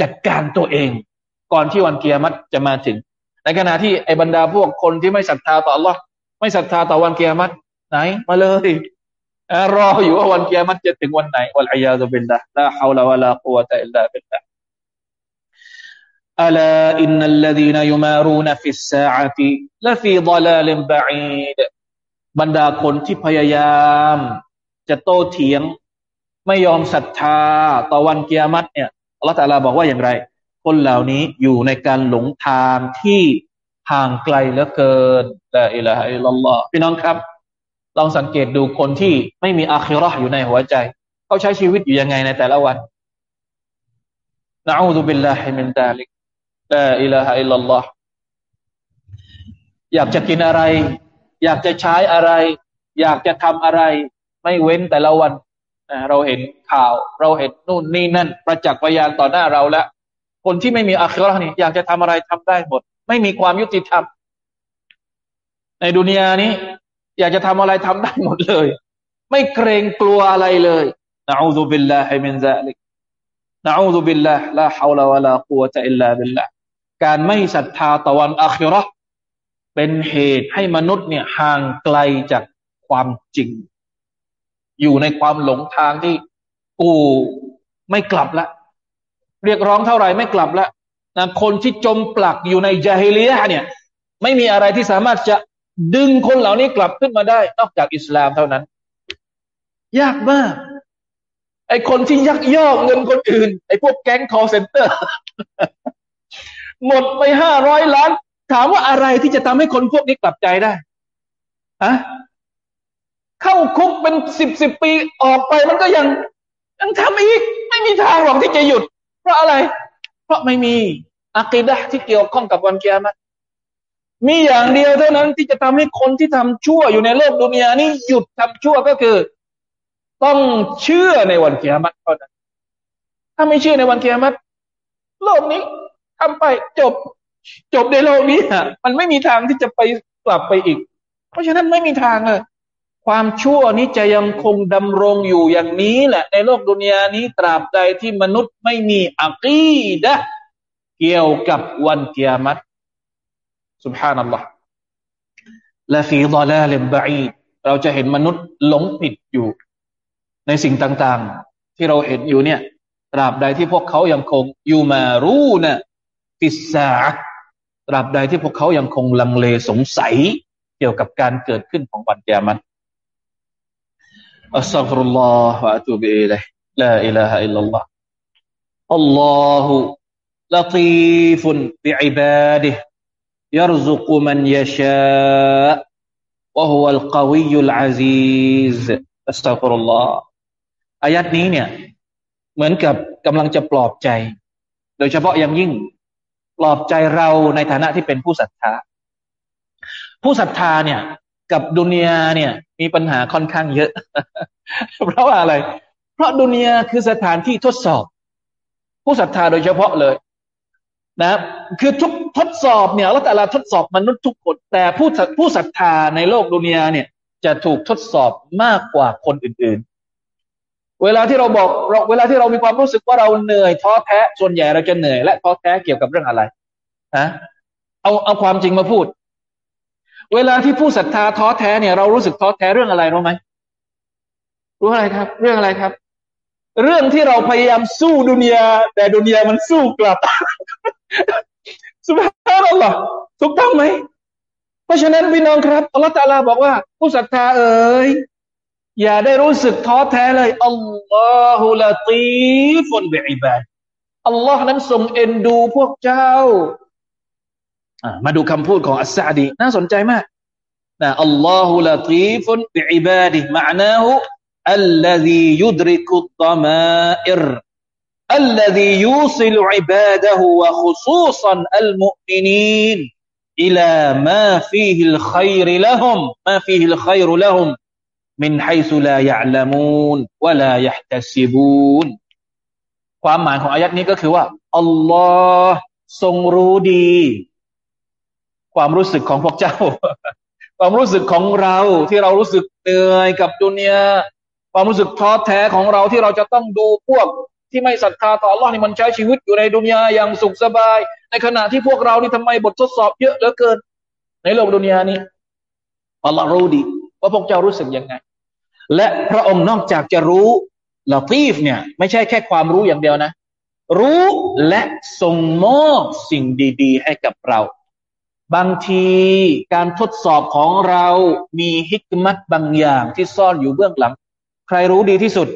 จัดการตัวเอง ก่อนที่วันกิยามะฮ์จะมาถึง ในขณะที่ไอ้บรรดาพวกคนที่ไม่ศรัทธาต่อ อัลลอฮ์ ไม่ศรัทธาต่อวันกิยามะฮ์ไหน มาเลยรออยู่ว่าวันกิยามะฮ์จะถึงวันไหนوالعياذ بالله لا حول ولا قوة إلا بالله ألا إن الذين يمارون في الساعة لفي ضلال بعيد บรรดาคนที่พยายาม จะโต้เถียง ไม่ยอมศรัทธาต่อวันกิยามะฮ์เนี่ย อัลลอฮฺ تعالى บอกว่าอย่างไร คนเหล่านี้อยู่ในการหลงทางที่ห่างไกลเหลือเกินلا إله إلا الله พี่น้องครับ ลองสังเกตดูคนที่ไม่มีآخرة อยู่ในหัวใจ เขาใช้ชีวิตอยู่ยังไงในแต่ละวันنعوذ بالله من ذلك لا إله إلا الله อยากจะกินอะไร อยากจะใช้อะไร อยากจะทำอะไร ไม่เว้นแต่ละวันเราเห็น ข่าว เราเห็นนู่นนี่นั่น ประจักษ์พยานต่อหน้าเราแล้ว คนที่ไม่มีอัครานี่อยากจะทำอะไรทำได้หมด ไม่มีความยุติธรรม ในดุนยานี้ อยากจะทำอะไรทำได้หมดเลย ไม่เกรงกลัวอะไรเลยนะอูซุบิลลาฮิมินซาลิกนะอูซุบิลลาฮ์ลาฮาวลาวะลากุวะตะอิลลาบิลลาการไม่ศรัทธาต่อวันอาคิรอเป็นเหตุให้มนุษย์เนี่ยห่างไกลจากความจริง อยู่ในความหลงทางที่ กูไม่กลับละ เรียกร้องเท่าไหร่ไม่กลับละนะคนที่จมปลักอยู่ในجاهلية เนี่ย ไม่มีอะไรที่สามารถจะดึงคนเหล่านี้กลับขึ้นมาได้ นอกจากอิสลามเท่านั้น ยากมากไอ้คนที่ยักยอกเงินคนอื่น ไอ้พวกแก๊งคอลเซ็นเตอร์ หมดไปห้าร้อยล้าน ถามว่าอะไรที่จะทำให้คนพวกนี้กลับใจได้อะเข้าคุกเป็นสิบสิบปีออกไปมันก็ยัง ยังทำอีก ไม่มีทางหรอกที่จะหยุด เพราะอะไร เพราะไม่มีอักีดะที่เกี่ยวข้องกับวันเกียรติมีอย่างเดียวเท่านั้นที่จะทำให้คนที่ทำชั่วอยู่ในโลกดุนยานี้หยุดทำชั่วก็คือ ต้องเชื่อในวันเกียรติเท่านั้นถ้าไม่เชื่อในวันเกียรติโลกนี้ทำไปจบจบในโลกนี้อะมันไม่มีทางที่จะไปกลับไปอีก เพราะฉะนั้นไม่มีทางเลย ความชั่วนี้จะยังคงดำรงอยู่อย่างนี้แหละ ในโลกดุนยานี้ตราบใดที่มนุษย์ไม่มีอักีดะเกี่ยวกับวันเกียรติ سبحان อัลลอฮ์และฟีดอลาเลมบอีเราจะเห็นมนุษย์หลงผิดอยู่ ในสิ่งต่างๆ ที่เราเห็นอยู่เนี่ยตราบใดที่พวกเขายังคงอยู่มารู้นะฟิสซาตราบใดที่พวกเขายังคงลังเลสงสัย เกี่ยวกับการเกิดขึ้นของวันเกียร ติอัสซัฟรุลลอฮฺวะตูบิอิลัยลาอิลาฮะอิลลัลลอฮฺอัลลอฮฺ لطيف بعباده يرزق من يشاء وهو القوي العزيز استغفر الله อายัดนี้เนี่ย เหมือนกับกำลังจะปลอบใจ โดยเฉพาะอย่างยิ่ง ปลอบใจเราในฐานะที่เป็นผู้ศรัทธา ผู้ศรัทธาเนี่ย กับดุนยาเนี่ย มีปัญหาค่อนข้างเยอะ เพราะว่าอะไร เพราะดุนยาคือสถานที่ทดสอบ ผู้ศรัทธาโดยเฉพาะเลย นะ คือทุกทดสอบเนี่ยแล้วแต่ละทดสอบมนุษย์ทุกคน แต่ผู้ผู้ศรัทธาในโลกดุนยาเนี่ย จะถูกทดสอบมากกว่าคนอื่น ๆ เวลาที่เราบอกเราเวลาที่เรามีความรู้สึกว่าเราเหนื่อยท้อแท้ส่วนใหญ่เราจะเหนื่อยและท้อแท้เกี่ยวกับเรื่องอะไรฮะเอาเอาความจริงมาพูด เวลาที่ผู้ศรัทธาท้อแท้เนี่ยเรารู้สึกท้อแท้เรื่องอะไรรู้ไหมรู้อะไรครับ เรื่องอะไรครับ เรื่องที่เราพยายามสู้ดุนยาแต่ดุนยามันสู้กลับสุภาพอัลลอฮ์ถูกต้องไหมเพราะฉะนั้นพี่น้องครับอัลลอฮฺตาลาบอกว่า ผู้ศรัทธาเอ๋ยอย่าได้รู้สึกท้อแท้เลยอัลลอฮฺละตีฟุนบิอิบาดอัลลอฮ์นั้นทรงเอ็นดูพวกเจ้า มาดูคำพูดของอัสซาดีน่าสนใจมากนะอัลลอฮุลาตีฟุนบิอิบาดิมานาหู الذي يدرك الضمائر الذي يوصل عباده وخصوصا المؤمنين إلى ما فيه الخير لهم ما فيه الخير لهم من حيث لا يعلمون ولا يحتسبون ความหมายของอายัดนี้ก็คือว่าอัลลอฮ์ทรงรู้ดี ความรู้สึกของพวกเจ้า ความรู้สึกของเราที่เรารู้สึกเหนื่อยกับดุนยาความรู้สึกท้อแท้ของเราที่เราจะต้องดูพวกที่ไม่ศรัทธาต่อ Allah นี่มันใช้ชีวิตอยู่ในดุนยาอย่างสุขสบาย ในขณะที่พวกเรานี่ทำไมบททดสอบเยอะเหลือเกิน ในโลกดุนยานี้อัลลอฮ์รู้ดีว่าพวกเจ้ารู้สึกยังไง และพระองค์นอกจากจะรู้ละตีฟเนี่ย ไม่ใช่แค่ความรู้อย่างเดียวนะ รู้และทรงมอบสิ่งดี ๆ ให้กับเรา บางทีการทดสอบของเรามีฮิกมัตบางอย่างที่ซ่อนอยู่เบื้องหลัง ใครรู้ดีที่สุด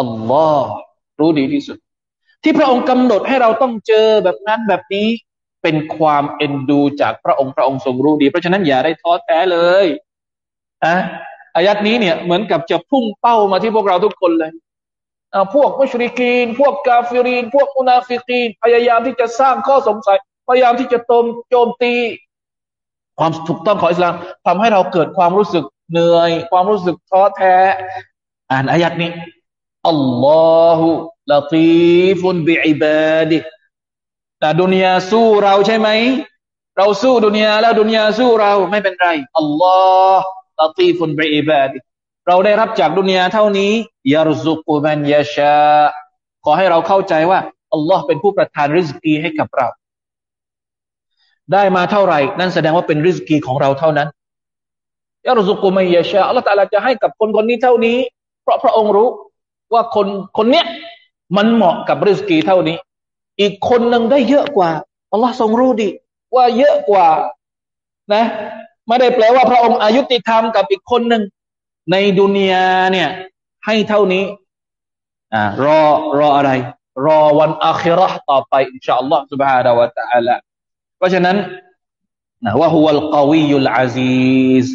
อัลลอฮ์รู้ดีที่สุด ที่พระองค์กำหนดให้เราต้องเจอแบบนั้นแบบนี้เป็นความเอ็นดูจากพระองค์พระองค์ทรงรู้ดี เพราะฉะนั้นอย่าได้ท้อแท้เลยอะอายัดนี้เนี่ยเหมือนกับจะพุ่งเป้ามาที่พวกเราทุกคนเลยพวก مشركين พวก كافرين พวก منافقين พยายามที่จะสร้างข้อสงสัย พยายามที่จะโจมโจมตี ความถูกต้องของอิสลามทำให้เราเกิดความรู้สึกเหนื่อย ความรู้สึกท้อแท้ อ่านآية นี้ الله لطيف بعباده แต่ دنيا สู้เราใช่ไหม เราสู้ دنيا แล้ว دنيا สู้เราไม่เป็นไร الله لطيف بعبادهเราได้รับจากดุนยาเท่านี้ยารซุกุมันยาชาขอให้เราเข้าใจว่าอัลลอฮ์เป็นผู้ประทานริสกีให้กับเรา ได้มาเท่าไหร่ นั่นแสดงว่าเป็นริสกีของเราเท่านั้นยารซุกุมัยยาชาอัลลอฮฺตาลาจะให้กับคนคนนี้เท่านี้ เพราะพระองค์รู้ว่าคนคนเนี้ยมันเหมาะกับริสกีเท่านี้ อีกคนหนึ่งได้เยอะกว่าอัลลอฮ์ทรงรู้ดีว่าเยอะกว่า นะ ไม่ได้แปลว่าพระองค์อายุติธรรมกับอีกคนหนึ่งในดุนยาเนี่ย ให้เท่านี้ อ่ารอรออะไร รอวันอาคิรอต่อไปอินชาอัลลอฮ์ سبحانه และ تعالى พราะฉะนั้นนะว่าฮุวัลกาวียุลอาซีส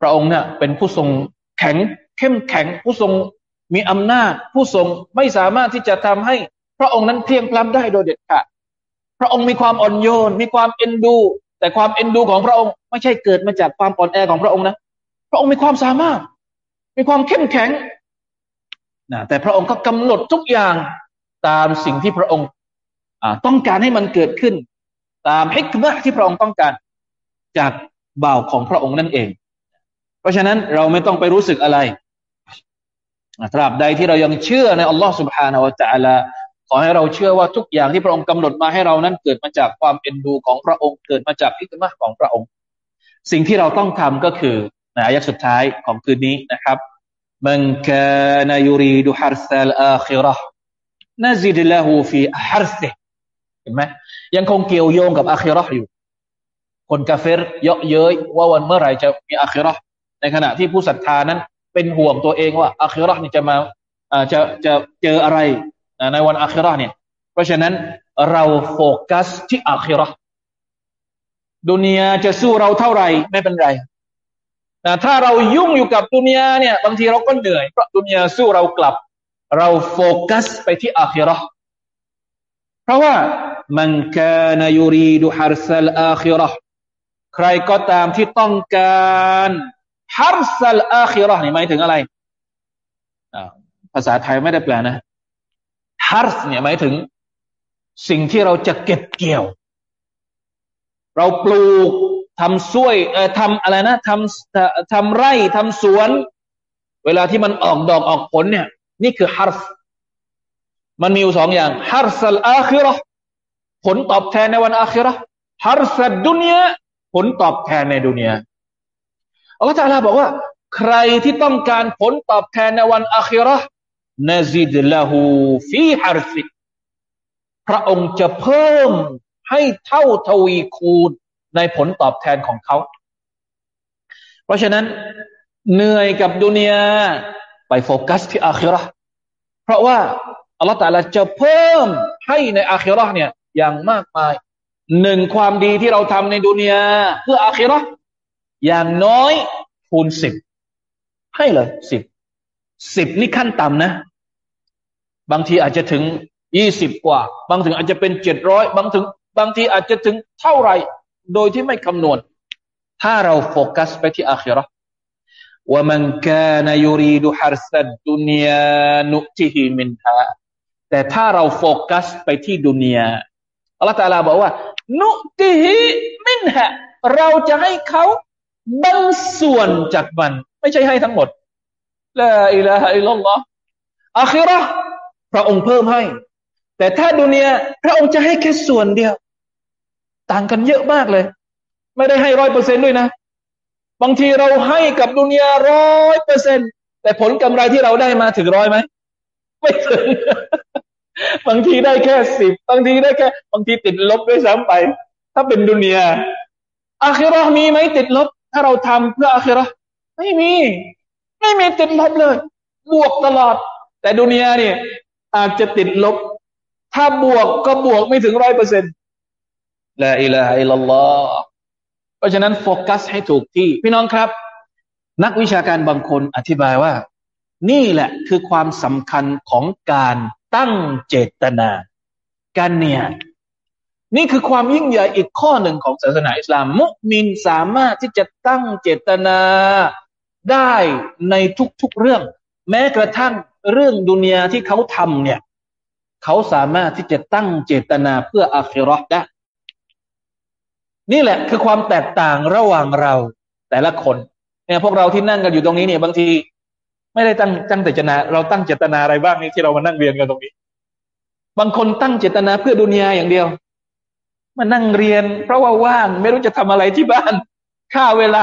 พระองค์เนี่ยเป็นผู้ทรงแข็ง เข้มแข็งผู้ทรงมีอำนาจ ผู้ทรงไม่สามารถที่จะทำให้ พระองค์นั้นเพียงพล้ำได้โดยเด็ดขาดพระองค์มีความอ่อนโยน มีความเอ็นดู แต่ความเอ็นดูของพระองค์ ไม่ใช่เกิดมาจากความอ่อนแอของพระองค์นะ พระองค์มีความสามารถ มีความเข้มแข็งนะแต่พระองค์ก็กำหนดทุกอย่างตามสิ่งที่พระองค์ต้องการให้มันเกิดขึ้น ตามฮิกมะที่พระองค์ต้องการ จากบ่าวของพระองค์นั่นเอง เพราะฉะนั้นเราไม่ต้องไปรู้สึกอะไรตราบใดที่เรายังเชื่อในอัลลอฮ์ سبحانه และ تعالى ขอให้เราเชื่อว่าทุกอย่างที่พระองค์กำหนดมาให้เรานั้นเกิดมาจากความเอ็นดูของพระองค์เกิดมาจากอิกมะของพระองค์ สิ่งที่เราต้องทำก็คือในอายะสุดท้ายของคืนนี้นะครับมันกานยูรีดูฮาร์ซัลอาคิรห์นซิดละหูฟีฮาร์ซเ ห็นไหมยังคงเกี่ยวโยงกับآخرة อยู่ คน كافر เยาะเย้ยว่าวันเมื่อไรจะมี آخرة ในขณะที่ผู้ศรัทธานั้น เป็นห่วงตัวเองว่าآخرة นี่จะมาจะจะเจออะไรในวัน آخرة เนี่ย เพราะฉะนั้นเราโฟกัสที่ آخرة دنيا จะสู้เราเท่าไหร่ไม่เป็นไรแต่ถ้าเรายุ่งอยู่กับ دنيا เนี่ย บางทีเราก็เหนื่อยเพราะ دنيا สู้เรากลับ เราโฟกัสไปที่ آخرة เพราะว่าمن كان يريد حرث الآخرةใครก็ตามที่ต้องการحرث الآخرة นี่หมายถึงอะไรภาษาไทยไม่ได้แปลนะحرث เนี่ยหมายถึง สิ่งที่เราจะเก็บเกี่ยว เราปลูกทำช่วยเอ่อทำอะไรนะทำทำไร่ทำสวน เวลาที่มันออกดอกออกผลเนี่ย นี่คือ حرث มันมีอยู่สองอย่างحرث الآخرةผลตอบแทนในวัน آخرة حرث الدنيا ผลตอบแทนใน دنيا อัลลอฮฺ تعالى บอกว่า ใครที่ต้องการผลตอบแทนในวัน آخرة نزد له في حرثه พระองค์จะเพิ่มให้เท่าทวีคูณในผลตอบแทนของเขา เพราะฉะนั้นเหนื่อยกับ دنيا ไปโฟกัสที่ آخرةเพราะว่า อัลลอฮฺตาลาจะเพิ่มให้ในอาคิรอเนี่ยอย่างมากมายหนึ่งความดีที่เราทำในดุนยาเพื่ออาคิรออย่างน้อยคูณสิบให้เลยสิบสิบนี่ขั้นต่ำนะ บางทีอาจจะถึงยี่สิบกว่า บางถึงอาจจะเป็นเจ็ดร้อยบางถึง บางทีอาจจะถึงเท่าไหร่ โดยที่ไม่คำนวณ ถ้าเราโฟกัสไปที่อาคิรอومن كان يريد حرث الدنيا نؤته منها แต่ถ้าเราโฟกัสไปที่ دنيا อัลลอฮฺ تعالى บอกว่า نؤته منها เราจะให้เขาบางส่วนจากมัน ไม่ใช่ให้ทั้งหมดلا إله إلا الله آخرة พระองค์เพิ่มให้ แต่ถ้า دنيا พระองค์จะให้แค่ส่วนเดียว ต่างกันเยอะมากเลย ไม่ได้ให้ร้อยเปอร์เซ็นด้วยนะ บางทีเราให้กับดุนยาร้อยเปอร์เซ็นแต่ผลกำไรที่เราได้มาถึงร้อยไหมไม่ถึง บางทีได้แค่สิบบางทีได้แค่ บางทีติดลบด้วยซ้ำไป ถ้าเป็นดุนยาอาคิรอมีไหมติดลบ ถ้าเราทำเพื่ออาคิรอไม่มี ไม่มีติดลบเลย บวกตลอด แต่ดุนยาเนี่ย อาจจะติดลบ ถ้าบวกก็บวกไม่ถึงร้อยเปอร์เซ็นต์ละอิละอิลลอฮ์เพราะฉะนั้นโฟกัสให้ถูกที่ พี่น้องครับ นักวิชาการบางคนอธิบายว่า นี่แหละคือความสำคัญของการ ตั้งเจตนาการเนี่ยนี่คือความยิ่งใหญ่อีกข้อหนึ่งของศาสนาอิสลาม มุมินสามารถที่จะตั้งเจตนาได้ในทุกๆเรื่อง แม้กระทั่งเรื่องดุนยาที่เขาทำเนี่ยเขาสามารถที่จะตั้งเจตนาเพื่ออาคิรอได้ นี่แหละคือความแตกต่างระหว่างเราแต่ละคนเนี่ยพวกเราที่นั่งกันอยู่ตรงนี้เนี่ยบางที ไม่ได้ตั้งตั้งเจตนา เราตั้งเจตนาอะไรบ้างนี่ที่เรามานั่งเรียนกันตรงนี้ บางคนตั้งเจตนาเพื่อดุนยาอย่างเดียว มานั่งเรียน เพราะว่าว่างไม่รู้จะทำอะไรที่บ้านค่าเวลา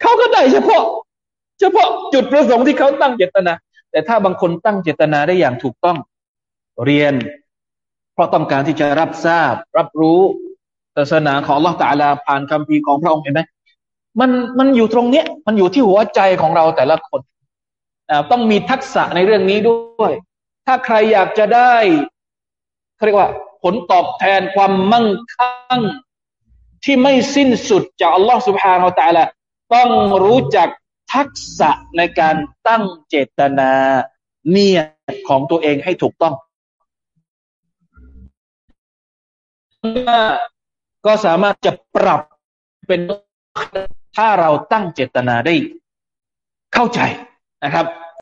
เขาก็ได้เฉพาะ เฉพาะจุดประสงค์ที่เขาตั้งเจตนา แต่ถ้าบางคนตั้งเจตนาได้อย่างถูกต้อง เรียน เพราะต้องการที่จะรับทราบ รับรู้ศาสนาของลอตาลาผ่านคำพีของพระองค์เห็นไหมมันมันอยู่ตรงเนี้ย มันอยู่ที่หัวใจของเราแต่ละคน ต้องมีทักษะในเรื่องนี้ด้วย ถ้าใครอยากจะได้เขาเรียกว่า ผลตอบแทนความมั่งคั่ง ที่ไม่สิ้นสุดจากอัลลอฮฺสุบฮานาอัลตะละต้องรู้จักทักษะในการตั้งเจตนาเนี่ยของตัวเองให้ถูกต้อง ก็สามารถจะปรับเป็นถ้าเราตั้งเจตนาได้ เข้าใจ นะครับ